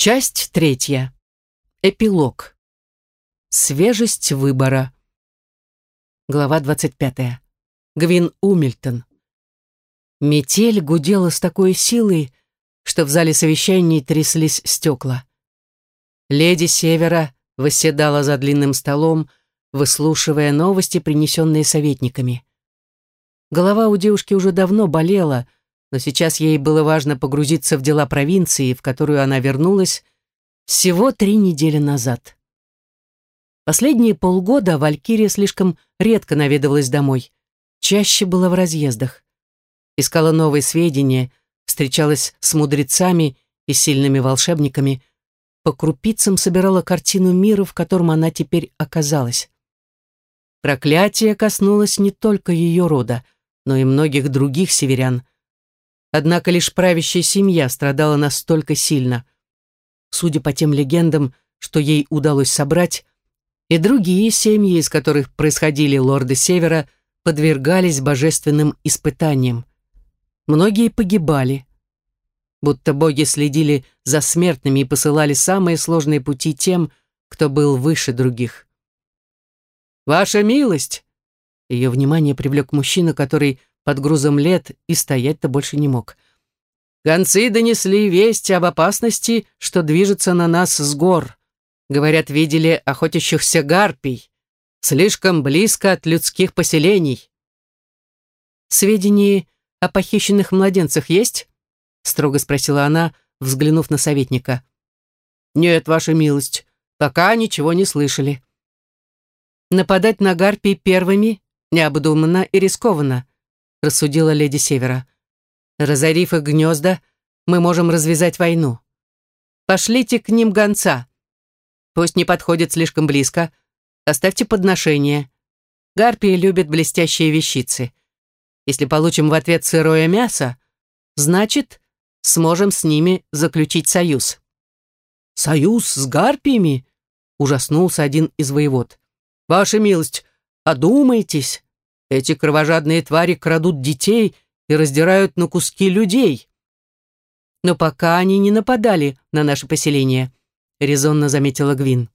Часть третья. Эпилог. Свежесть выбора. Глава 25. Гвин Умильтон. Метель гудела с такой силой, что в зале совещаний тряслись стекла. Леди Севера восседала за длинным столом, выслушивая новости, принесенные советниками. Голова у девушки уже давно болела, но сейчас ей было важно погрузиться в дела провинции, в которую она вернулась всего три недели назад. Последние полгода Валькирия слишком редко наведывалась домой, чаще была в разъездах. Искала новые сведения, встречалась с мудрецами и сильными волшебниками, по крупицам собирала картину мира, в котором она теперь оказалась. Проклятие коснулось не только ее рода, но и многих других северян. Однако лишь правящая семья страдала настолько сильно. Судя по тем легендам, что ей удалось собрать, и другие семьи, из которых происходили лорды Севера, подвергались божественным испытаниям. Многие погибали. Будто боги следили за смертными и посылали самые сложные пути тем, кто был выше других. «Ваша милость!» Ее внимание привлек мужчина, который под грузом лет и стоять-то больше не мог. «Гонцы донесли весть об опасности, что движется на нас с гор. Говорят, видели охотящихся гарпий, слишком близко от людских поселений». «Сведения о похищенных младенцах есть?» строго спросила она, взглянув на советника. «Нет, ваша милость, пока ничего не слышали». «Нападать на гарпий первыми необдуманно и рискованно», рассудила леди Севера. «Разорив их гнезда, мы можем развязать войну. Пошлите к ним гонца. Пусть не подходит слишком близко. Оставьте подношение. Гарпии любят блестящие вещицы. Если получим в ответ сырое мясо, значит, сможем с ними заключить союз». «Союз с гарпиями?» — ужаснулся один из воевод. «Ваша милость, одумайтесь. Эти кровожадные твари крадут детей и раздирают на куски людей». «Но пока они не нападали на наше поселение», — резонно заметила Гвин.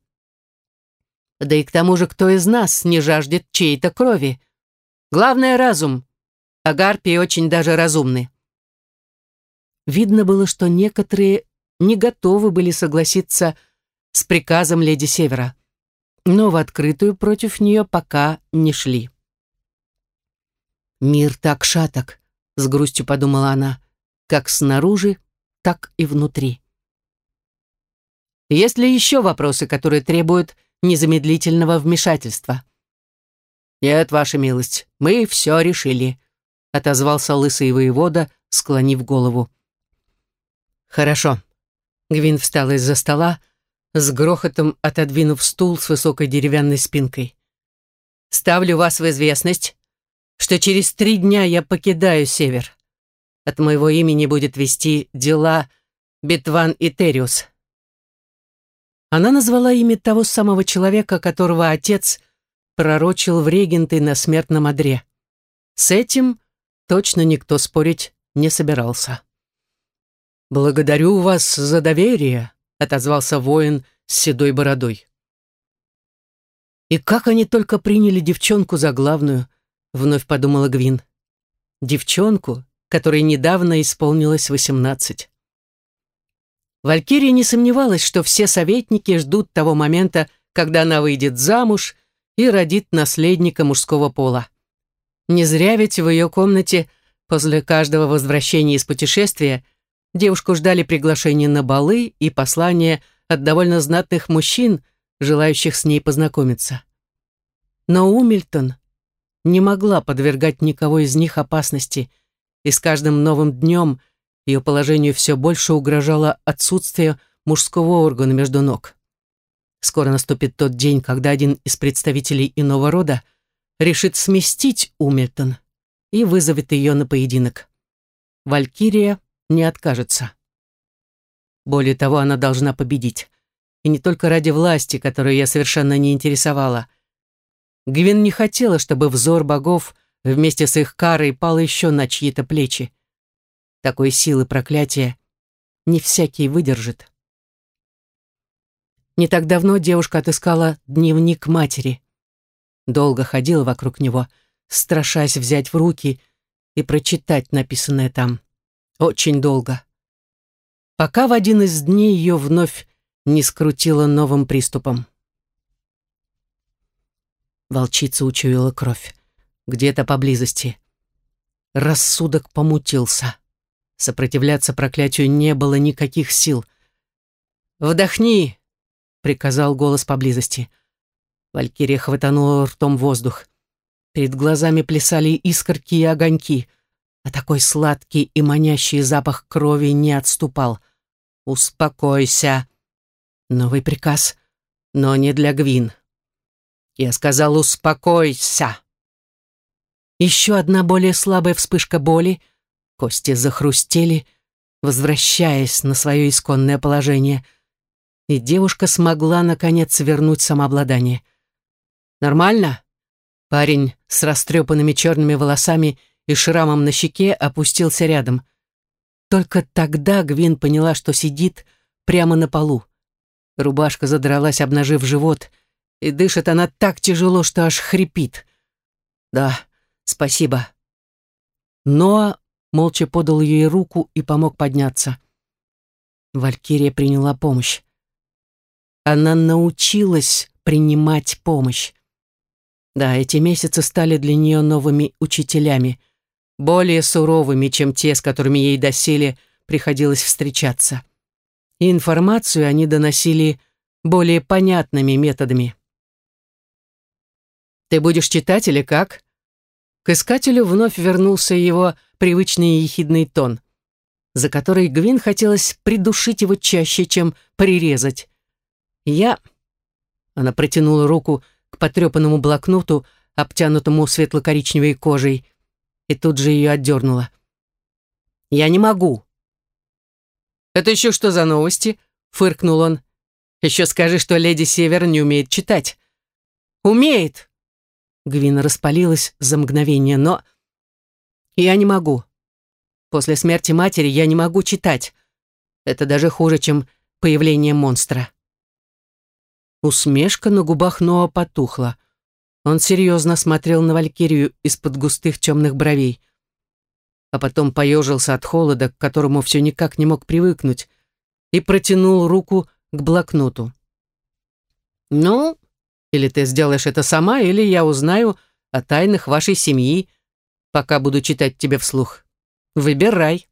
«Да и к тому же, кто из нас не жаждет чьей-то крови? Главное — разум, а гарпии очень даже разумны». Видно было, что некоторые не готовы были согласиться с приказом леди Севера, но в открытую против нее пока не шли. «Мир так шаток», — с грустью подумала она, «как снаружи, так и внутри». «Есть ли еще вопросы, которые требуют незамедлительного вмешательства?» «Нет, ваша милость, мы все решили», — отозвался лысый воевода, склонив голову. «Хорошо». Гвин встала из-за стола, с грохотом отодвинув стул с высокой деревянной спинкой. «Ставлю вас в известность, что через три дня я покидаю Север. От моего имени будет вести дела Битван и Териус». Она назвала имя того самого человека, которого отец пророчил в регенты на смертном одре. С этим точно никто спорить не собирался. «Благодарю вас за доверие», — отозвался воин с седой бородой. «И как они только приняли девчонку за главную», — вновь подумала Гвин. «Девчонку, которой недавно исполнилось восемнадцать». Валькирия не сомневалась, что все советники ждут того момента, когда она выйдет замуж и родит наследника мужского пола. Не зря ведь в ее комнате после каждого возвращения из путешествия Девушку ждали приглашения на балы и послания от довольно знатных мужчин, желающих с ней познакомиться. Но Умильтон не могла подвергать никого из них опасности, и с каждым новым днем ее положению все больше угрожало отсутствие мужского органа между ног. Скоро наступит тот день, когда один из представителей иного рода решит сместить Умильтон и вызовет ее на поединок. Валькирия не откажется. Более того, она должна победить. И не только ради власти, которую я совершенно не интересовала. Гвин не хотела, чтобы взор богов вместе с их карой пал еще на чьи-то плечи. Такой силы проклятия не всякий выдержит. Не так давно девушка отыскала дневник матери. Долго ходила вокруг него, страшась взять в руки и прочитать написанное там. Очень долго. Пока в один из дней ее вновь не скрутило новым приступом. Волчица учуяла кровь. Где-то поблизости. Рассудок помутился. Сопротивляться проклятию не было никаких сил. «Вдохни!» — приказал голос поблизости. Валькирия хватанула ртом воздух. Перед глазами плясали искорки и огоньки, а такой сладкий и манящий запах крови не отступал. «Успокойся!» Новый приказ, но не для Гвин. Я сказал «Успокойся!» Еще одна более слабая вспышка боли. Кости захрустели, возвращаясь на свое исконное положение. И девушка смогла, наконец, вернуть самообладание. «Нормально?» Парень с растрепанными черными волосами и шрамом на щеке опустился рядом. Только тогда Гвин поняла, что сидит прямо на полу. Рубашка задралась, обнажив живот — и дышит она так тяжело, что аж хрипит. Да, спасибо. Ноа молча подал ей руку и помог подняться. Валькирия приняла помощь. Она научилась принимать помощь. Да, эти месяцы стали для нее новыми учителями, более суровыми, чем те, с которыми ей доселе приходилось встречаться. И информацию они доносили более понятными методами. «Ты будешь читать или как?» К искателю вновь вернулся его привычный ехидный тон, за который Гвин хотелось придушить его чаще, чем прирезать. «Я...» Она протянула руку к потрепанному блокноту, обтянутому светло-коричневой кожей, и тут же ее отдернула. «Я не могу». «Это еще что за новости?» — фыркнул он. «Еще скажи, что леди Север не умеет читать». «Умеет!» Гвина распалилась за мгновение, но... Я не могу. После смерти матери я не могу читать. Это даже хуже, чем появление монстра. Усмешка на губах Ноа потухла. Он серьезно смотрел на Валькирию из-под густых темных бровей. А потом поежился от холода, к которому все никак не мог привыкнуть, и протянул руку к блокноту. «Ну, или ты сделаешь это сама, или я узнаю о тайнах вашей семьи, пока буду читать тебе вслух. Выбирай».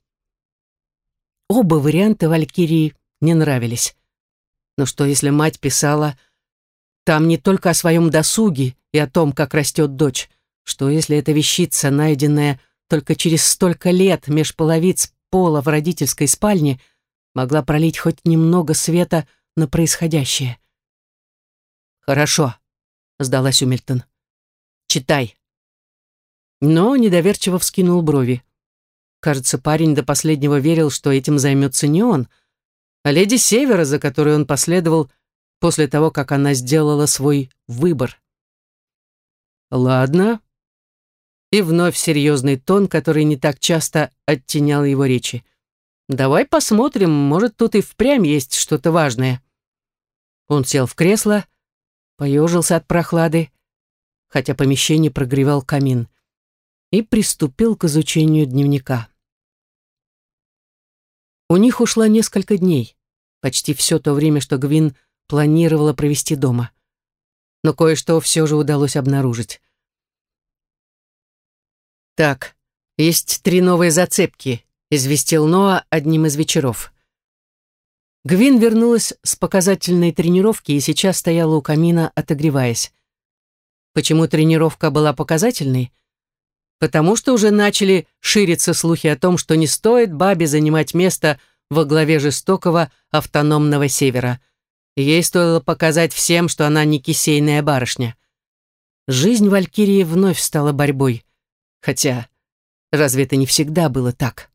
Оба варианта Валькирии не нравились. Но что, если мать писала там не только о своем досуге и о том, как растет дочь, что если эта вещица, найденная только через столько лет меж половиц пола в родительской спальне, могла пролить хоть немного света на происходящее. «Хорошо», — сдалась Умильтон. «Читай». Но недоверчиво вскинул брови. Кажется, парень до последнего верил, что этим займется не он, а леди Севера, за которой он последовал после того, как она сделала свой выбор. «Ладно». И вновь серьезный тон, который не так часто оттенял его речи. «Давай посмотрим, может, тут и впрямь есть что-то важное». Он сел в кресло, поежился от прохлады, хотя помещение прогревал камин, и приступил к изучению дневника. У них ушло несколько дней, почти все то время, что Гвин планировала провести дома. Но кое-что все же удалось обнаружить. «Так, есть три новые зацепки», — известил Ноа одним из вечеров. Гвин вернулась с показательной тренировки и сейчас стояла у камина, отогреваясь. Почему тренировка была показательной? Потому что уже начали шириться слухи о том, что не стоит бабе занимать место во главе жестокого автономного севера. Ей стоило показать всем, что она не кисейная барышня. Жизнь Валькирии вновь стала борьбой. Хотя, разве это не всегда было так?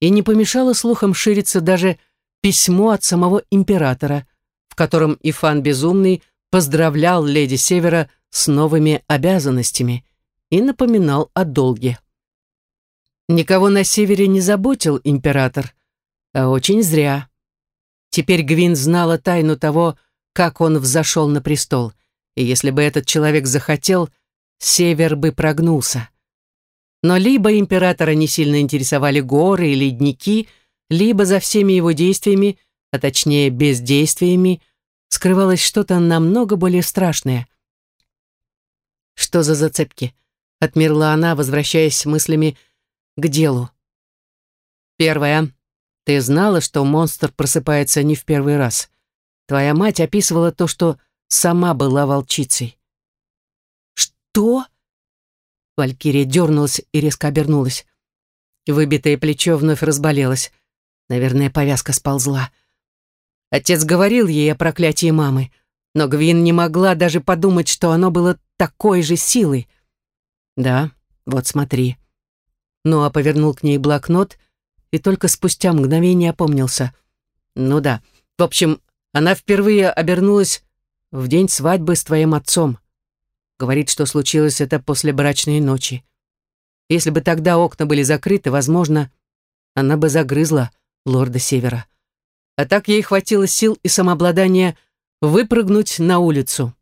И не помешало слухам шириться даже письмо от самого императора, в котором Ифан Безумный поздравлял леди Севера с новыми обязанностями и напоминал о долге. Никого на севере не заботил император, а очень зря. Теперь Гвин знала тайну того, как он взошел на престол, и если бы этот человек захотел, север бы прогнулся. Но либо императора не сильно интересовали горы и ледники, либо за всеми его действиями, а точнее бездействиями, скрывалось что-то намного более страшное. «Что за зацепки?» — отмерла она, возвращаясь мыслями к делу. «Первое. Ты знала, что монстр просыпается не в первый раз. Твоя мать описывала то, что сама была волчицей». «Что?» Валькирия дернулась и резко обернулась. Выбитое плечо вновь разболелось. Наверное, повязка сползла. Отец говорил ей о проклятии мамы, но Гвин не могла даже подумать, что оно было такой же силой. «Да, вот смотри». Ноа повернул к ней блокнот и только спустя мгновение опомнился. «Ну да, в общем, она впервые обернулась в день свадьбы с твоим отцом. Говорит, что случилось это после брачной ночи. Если бы тогда окна были закрыты, возможно, она бы загрызла лорда Севера а так ей хватило сил и самообладания выпрыгнуть на улицу.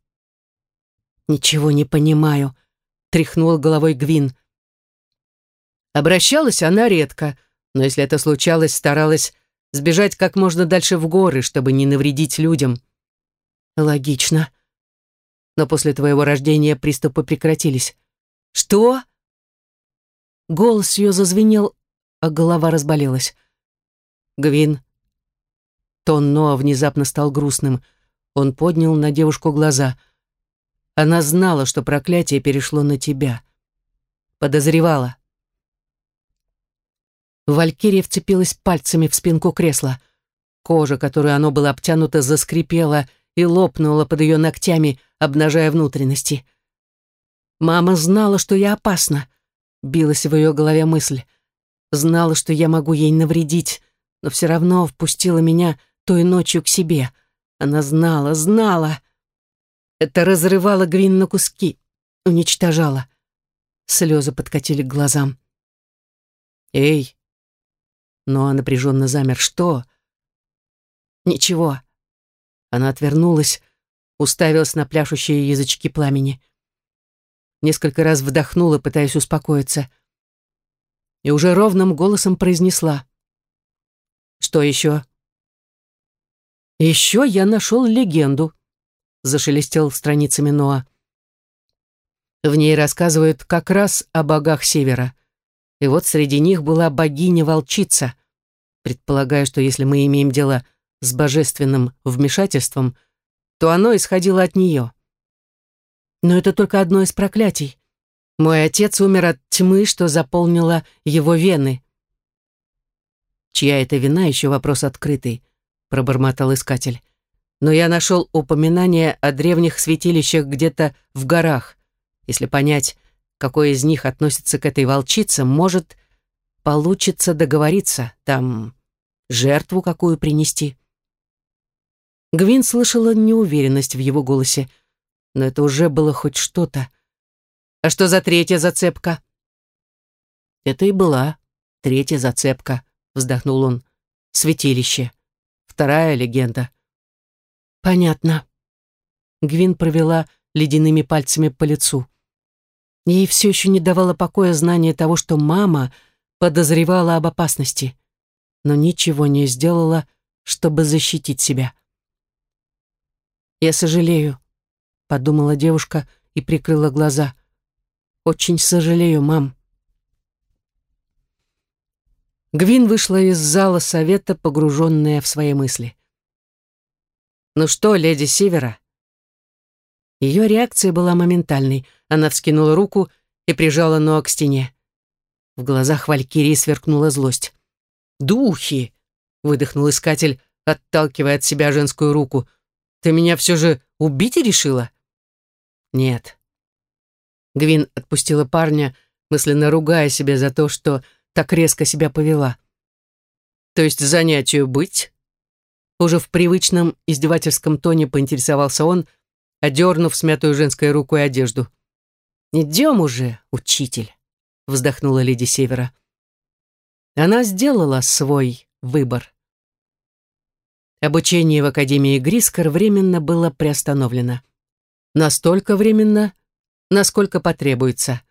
«Ничего не понимаю», — тряхнула головой Гвин. Обращалась она редко, но если это случалось, старалась сбежать как можно дальше в горы, чтобы не навредить людям. Логично. Но после твоего рождения приступы прекратились. Что? Голос ее зазвенел, а голова разболелась. Гвин, Тон Ноа внезапно стал грустным. Он поднял на девушку глаза. Она знала, что проклятие перешло на тебя. Подозревала. Валькирия вцепилась пальцами в спинку кресла. Кожа, которой оно было обтянуто, заскрипела и лопнула под ее ногтями, обнажая внутренности. «Мама знала, что я опасна», — билась в ее голове мысль. «Знала, что я могу ей навредить, но все равно впустила меня той ночью к себе. Она знала, знала. Это разрывало Гвин на куски, уничтожало. Слезы подкатили к глазам. «Эй!» Но напряженно замер. «Что?» «Ничего». Она отвернулась, уставилась на пляшущие язычки пламени. Несколько раз вдохнула, пытаясь успокоиться. И уже ровным голосом произнесла. «Что еще?» «Еще я нашел легенду», — зашелестел страницами Ноа. В ней рассказывают как раз о богах Севера. И вот среди них была богиня-волчица. Предполагаю, что если мы имеем дело с божественным вмешательством, то оно исходило от нее. Но это только одно из проклятий. Мой отец умер от тьмы, что заполнила его вены. Чья это вина, еще вопрос открытый пробормотал искатель. Но я нашел упоминание о древних святилищах где-то в горах. Если понять, какой из них относится к этой волчице, может, получится договориться, там, жертву какую принести. Гвин слышала неуверенность в его голосе, но это уже было хоть что-то. А что за третья зацепка? Это и была третья зацепка, вздохнул он. Святилище вторая легенда. Понятно. Гвин провела ледяными пальцами по лицу. Ей все еще не давало покоя знание того, что мама подозревала об опасности, но ничего не сделала, чтобы защитить себя. «Я сожалею», — подумала девушка и прикрыла глаза. «Очень сожалею, мам». Гвин вышла из зала совета, погруженная в свои мысли. «Ну что, леди Сивера?» Ее реакция была моментальной. Она вскинула руку и прижала Ноа к стене. В глазах Валькирии сверкнула злость. «Духи!» — выдохнул искатель, отталкивая от себя женскую руку. «Ты меня все же убить решила?» «Нет». Гвин отпустила парня, мысленно ругая себя за то, что так резко себя повела. То есть занятию быть? Уже в привычном издевательском тоне поинтересовался он, одернув смятую женской рукой одежду. «Идем уже, учитель», — вздохнула леди Севера. Она сделала свой выбор. Обучение в Академии Грискор временно было приостановлено. Настолько временно, насколько потребуется.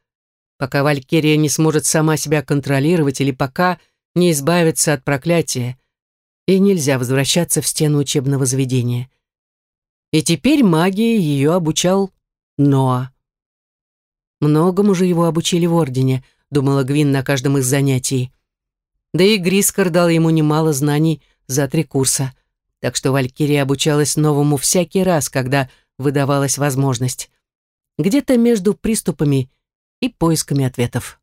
Пока Валькирия не сможет сама себя контролировать или пока не избавится от проклятия, и нельзя возвращаться в стену учебного заведения. И теперь магии ее обучал Ноа. Многому же его обучили в Ордене, думала Гвин на каждом из занятий. Да и Грискор дал ему немало знаний за три курса, так что Валькирия обучалась новому всякий раз, когда выдавалась возможность. Где-то между приступами и поисками ответов.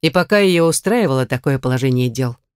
И пока ее устраивало такое положение дел –